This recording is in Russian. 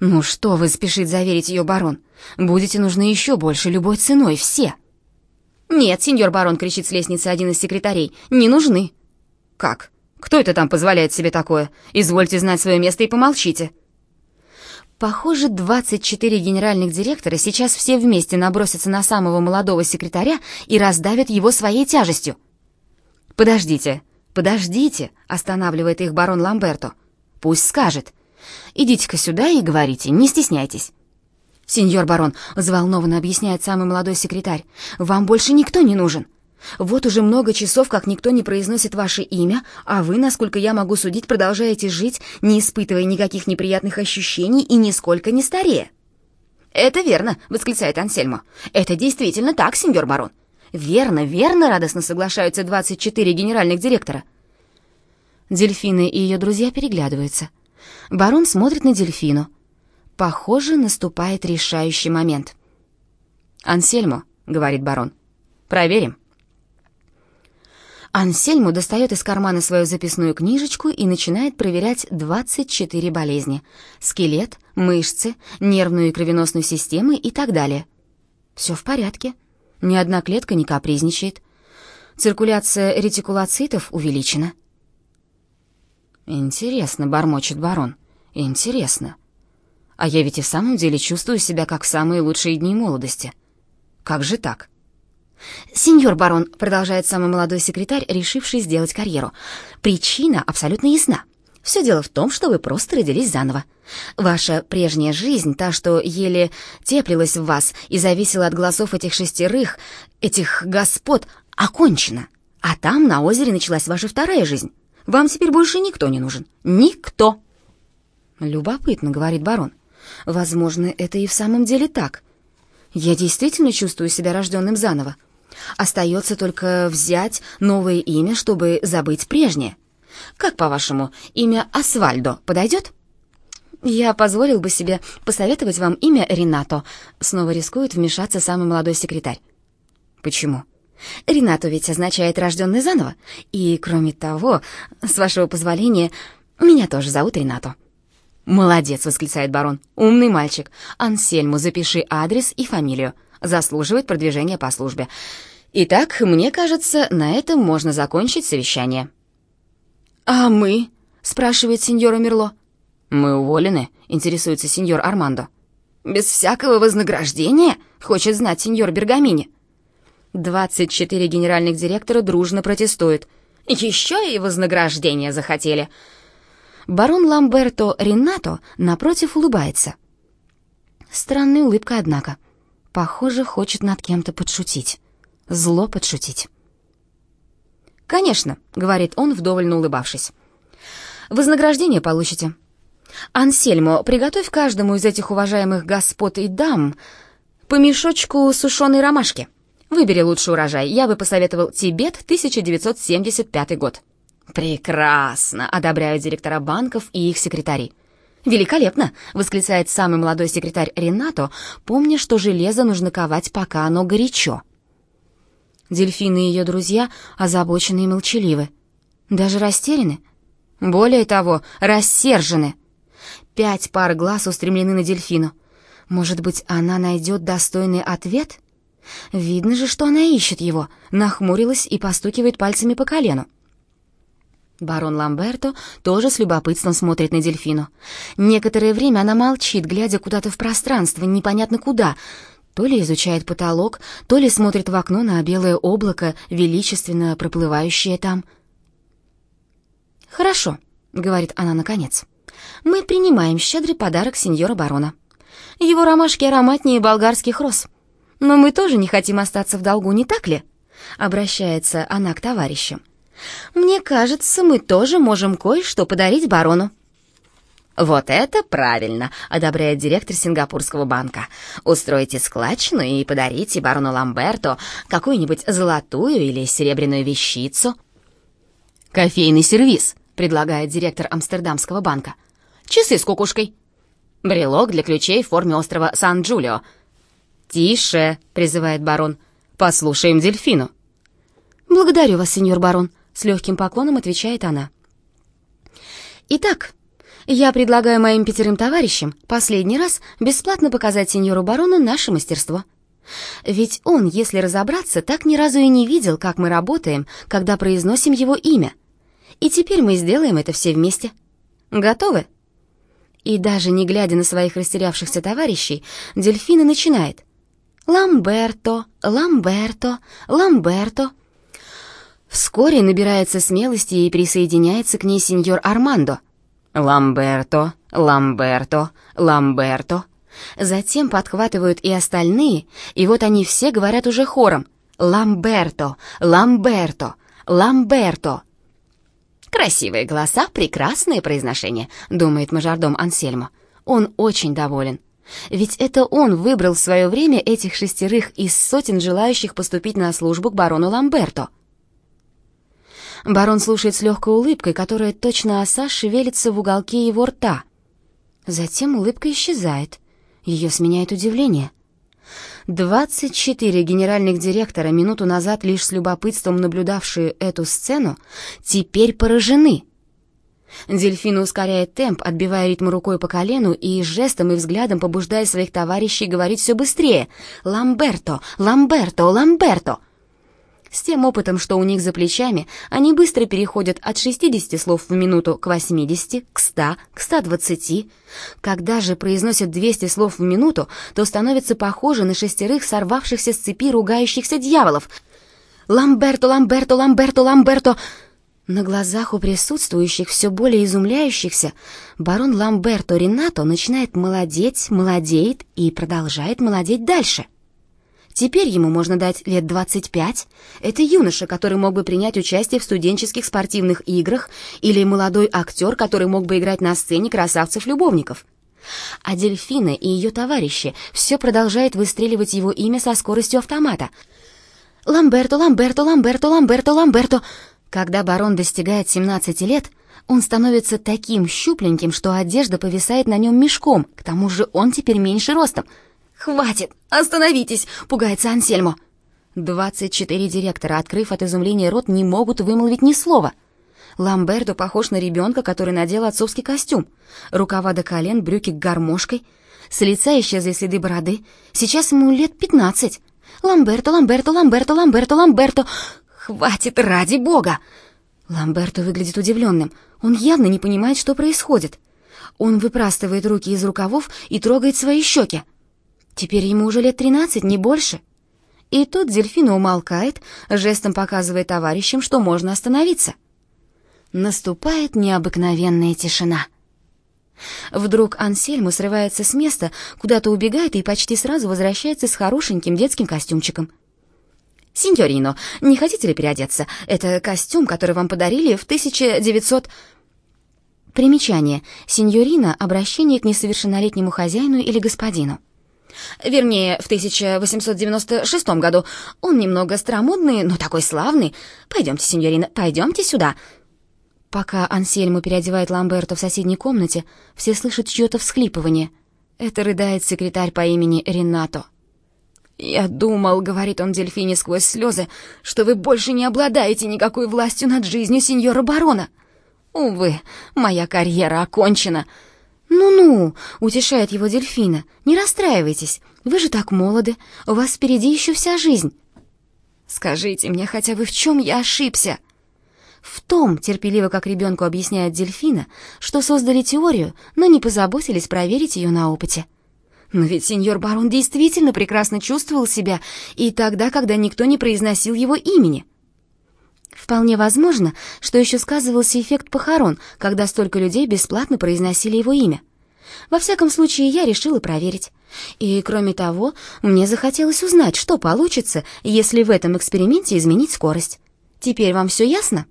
«Ну что вы, спешит заверить ее барон. Будете нужны еще больше, любой ценой, все!» «Нет, сеньор барон», — кричит с лестницы один из секретарей, — «не нужны». «Как? Кто это там позволяет себе такое? Извольте знать свое место и помолчите». Похоже, 24 генеральных директора сейчас все вместе набросятся на самого молодого секретаря и раздавят его своей тяжестью. «Подождите, подождите», — останавливает их барон Ламберто. «Пусть скажет. Идите-ка сюда и говорите, не стесняйтесь». «Сеньор барон», — взволнованно объясняет самый молодой секретарь, — «вам больше никто не нужен. Вот уже много часов, как никто не произносит ваше имя, а вы, насколько я могу судить, продолжаете жить, не испытывая никаких неприятных ощущений и нисколько не старея». «Это верно», — восклицает Ансельмо. «Это действительно так, сеньор барон». «Верно, верно», — радостно соглашаются 24 генеральных директора. Дельфины и ее друзья переглядываются. Барон смотрит на дельфину. Похоже, наступает решающий момент. «Ансельмо», — говорит барон, — «проверим». Ансельму достает из кармана свою записную книжечку и начинает проверять 24 болезни. Скелет, мышцы, нервную и кровеносную системы и так далее. Все в порядке. Ни одна клетка не капризничает. Циркуляция ретикулоцитов увеличена. «Интересно», — бормочет барон, — «интересно. А я ведь и в самом деле чувствую себя как в самые лучшие дни молодости. Как же так?» «Сеньор барон», — продолжает самый молодой секретарь, решивший сделать карьеру, «причина абсолютно ясна. Все дело в том, что вы просто родились заново. Ваша прежняя жизнь, та, что еле теплилась в вас и зависела от голосов этих шестерых, этих господ, окончена. А там, на озере, началась ваша вторая жизнь. Вам теперь больше никто не нужен. Никто!» «Любопытно», — говорит барон. «Возможно, это и в самом деле так. Я действительно чувствую себя рожденным заново. Остается только взять новое имя, чтобы забыть прежнее. Как, по-вашему, имя Асвальдо подойдет? Я позволил бы себе посоветовать вам имя Ренато. Снова рискует вмешаться самый молодой секретарь. Почему? Ренато ведь означает рожденный заново. И, кроме того, с вашего позволения, меня тоже зовут Ренато. «Молодец!» — восклицает барон. «Умный мальчик. Ансельму, запиши адрес и фамилию. Заслуживает продвижения по службе. Итак, мне кажется, на этом можно закончить совещание». «А мы?» — спрашивает сеньора Мерло. «Мы уволены», — интересуется сеньор Армандо. «Без всякого вознаграждения?» — хочет знать сеньор Бергамини. Двадцать четыре генеральных директора дружно протестуют. «Еще и вознаграждение захотели!» Барон Ламберто Ренато, напротив, улыбается. Странная улыбка, однако. Похоже, хочет над кем-то подшутить. Зло подшутить. «Конечно», — говорит он, вдоволь улыбавшись. «Вознаграждение получите. Ансельмо, приготовь каждому из этих уважаемых господ и дам по мешочку сушеной ромашки. Выбери лучший урожай. Я бы посоветовал Тибет, 1975 год». «Прекрасно!» — одобряют директора банков и их секретари. «Великолепно!» — восклицает самый молодой секретарь Ренато, помня, что железо нужно ковать, пока оно горячо. Дельфины и ее друзья озабочены и молчаливы. Даже растеряны. Более того, рассержены. Пять пар глаз устремлены на дельфину. Может быть, она найдет достойный ответ? Видно же, что она ищет его, нахмурилась и постукивает пальцами по колену. Барон Ламберто тоже с любопытством смотрит на дельфину. Некоторое время она молчит, глядя куда-то в пространство, непонятно куда. То ли изучает потолок, то ли смотрит в окно на белое облако, величественно проплывающее там. «Хорошо», — говорит она наконец. «Мы принимаем щедрый подарок сеньора барона. Его ромашки ароматнее болгарских роз. Но мы тоже не хотим остаться в долгу, не так ли?» Обращается она к товарищам. Мне кажется, мы тоже можем кое-что подарить барону». «Вот это правильно!» — одобряет директор Сингапурского банка. «Устройте складчину и подарите барону Ламберту какую-нибудь золотую или серебряную вещицу». «Кофейный сервиз», — предлагает директор Амстердамского банка. «Часы с кукушкой». «Брелок для ключей в форме острова Сан-Джулио». «Тише», — призывает барон. «Послушаем дельфину». «Благодарю вас, сеньор барон», — с легким поклоном отвечает она. «Итак, Я предлагаю моим пятерым товарищам последний раз бесплатно показать сеньору барону наше мастерство. Ведь он, если разобраться, так ни разу и не видел, как мы работаем, когда произносим его имя. И теперь мы сделаем это все вместе. Готовы? И даже не глядя на своих растерявшихся товарищей, Дельфина начинает. «Ламберто, Ламберто, Ламберто». Вскоре набирается смелости и присоединяется к ней сеньор Армандо. «Ламберто, Ламберто, Ламберто». Затем подхватывают и остальные, и вот они все говорят уже хором «Ламберто, Ламберто, Ламберто». «Красивые голоса, прекрасное произношение», — думает мажордом Ансельмо. Он очень доволен. Ведь это он выбрал в свое время этих шестерых из сотен желающих поступить на службу к барону Ламберто. Барон слушает с легкой улыбкой, которая точно оса шевелится в уголке его рта. Затем улыбка исчезает. Ее сменяет удивление. Двадцать четыре генеральных директора, минуту назад лишь с любопытством наблюдавшие эту сцену, теперь поражены. Дельфина ускоряет темп, отбивая ритм рукой по колену и жестом и взглядом побуждая своих товарищей говорить все быстрее. «Ламберто! Ламберто! Ламберто!» С тем опытом, что у них за плечами, они быстро переходят от 60 слов в минуту к 80, к 100, к 120. Когда же произносят 200 слов в минуту, то становятся похожи на шестерых сорвавшихся с цепи ругающихся дьяволов. «Ламберто, Ламберто, Ламберто, Ламберто!» На глазах у присутствующих, все более изумляющихся, барон Ламберто Ренато начинает молодеть, молодеет и продолжает молодеть дальше. Теперь ему можно дать лет 25. Это юноша, который мог бы принять участие в студенческих спортивных играх, или молодой актер, который мог бы играть на сцене красавцев-любовников. А Дельфина и ее товарищи все продолжают выстреливать его имя со скоростью автомата. «Ламберто, Ламберто, Ламберто, Ламберто, Ламберто!» Когда барон достигает 17 лет, он становится таким щупленьким, что одежда повисает на нем мешком, к тому же он теперь меньше ростом — «Хватит! Остановитесь!» — пугается Ансельмо. Двадцать четыре директора, открыв от изумления рот, не могут вымолвить ни слова. Ламберто похож на ребенка, который надел отцовский костюм. Рукава до колен, брюки гармошкой. С лица исчезли следы бороды. Сейчас ему лет пятнадцать. Ламберто, Ламберто, Ламберто, Ламберто, Ламберто. Хватит, ради бога! Ламберто выглядит удивленным. Он явно не понимает, что происходит. Он выпрастывает руки из рукавов и трогает свои щеки. Теперь ему уже лет тринадцать, не больше. И тут Дельфина умолкает, жестом показывая товарищам, что можно остановиться. Наступает необыкновенная тишина. Вдруг Ансельму срывается с места, куда-то убегает и почти сразу возвращается с хорошеньким детским костюмчиком. «Синьорино, не хотите ли переодеться? Это костюм, который вам подарили в 1900...» Примечание. Синьорина — обращение к несовершеннолетнему хозяину или господину. Вернее, в 1896 году. Он немного старомодный, но такой славный. Пойдемте, сеньорина, пойдемте сюда». Пока Ансельму переодевает Ламберто в соседней комнате, все слышат чье-то всхлипывание. Это рыдает секретарь по имени Ренато. «Я думал, — говорит он Дельфине сквозь слезы, — что вы больше не обладаете никакой властью над жизнью сеньора барона. Увы, моя карьера окончена». «Ну-ну», — утешает его дельфина, — «не расстраивайтесь, вы же так молоды, у вас впереди еще вся жизнь». «Скажите мне хотя бы, в чем я ошибся?» В том, терпеливо как ребенку объясняет дельфина, что создали теорию, но не позаботились проверить ее на опыте. Но ведь сеньор барон действительно прекрасно чувствовал себя и тогда, когда никто не произносил его имени — Вполне возможно, что еще сказывался эффект похорон, когда столько людей бесплатно произносили его имя. Во всяком случае, я решила проверить. И, кроме того, мне захотелось узнать, что получится, если в этом эксперименте изменить скорость. Теперь вам все ясно?»